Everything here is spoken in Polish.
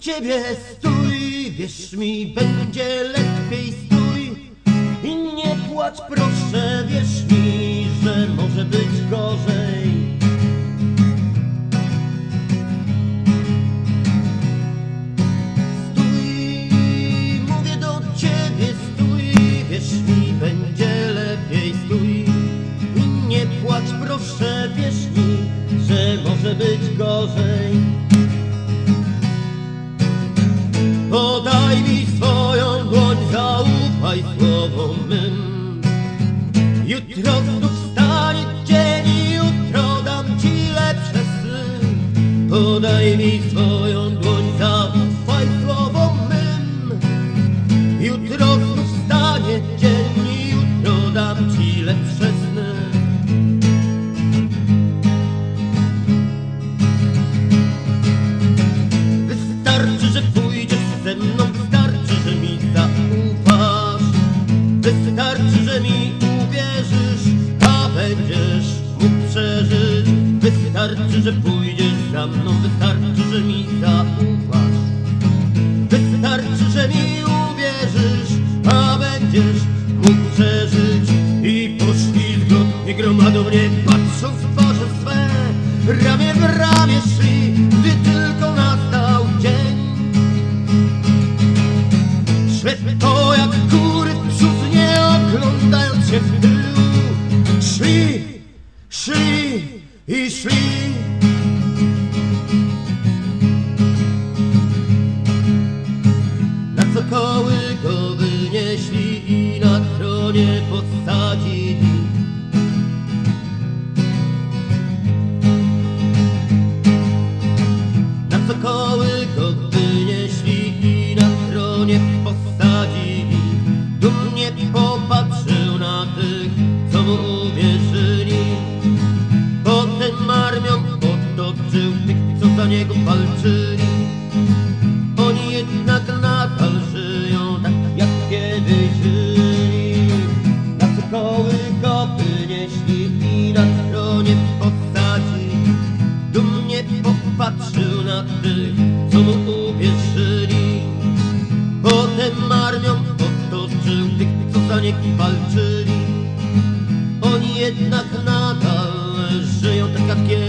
ciebie stój, wierz mi, będzie lepiej stój i nie płacz proszę, wierz mi, że może być gorzej. Stój, mówię do ciebie, stój, wierz mi, będzie lepiej, stój i nie płacz proszę, wierz mym. Jutro znów stanie dzień i jutro dam ci lepsze sny. Podaj mi swoją dłoń, zaufaj będziesz mógł przeżyć. Wystarczy, że pójdziesz za mną, wystarczy, że mi zaufasz. Wystarczy, że mi uwierzysz, a będziesz mógł przeżyć. I poszli zgodnie gromadą mnie, patrzą w twarze swe, ramię w ramię tronie posadzili. Na cokoły go wynieśli i na tronie posadzili. Dumnie popatrzył na tych, co mu uwierzyli. Potem armią otoczył tych, co za niego walczyli. patrzył na tych, co mu uwierzyli. Potem armią powtórzył tych, co za niego walczyli. Oni jednak nadal żyją tak jak kiedyś.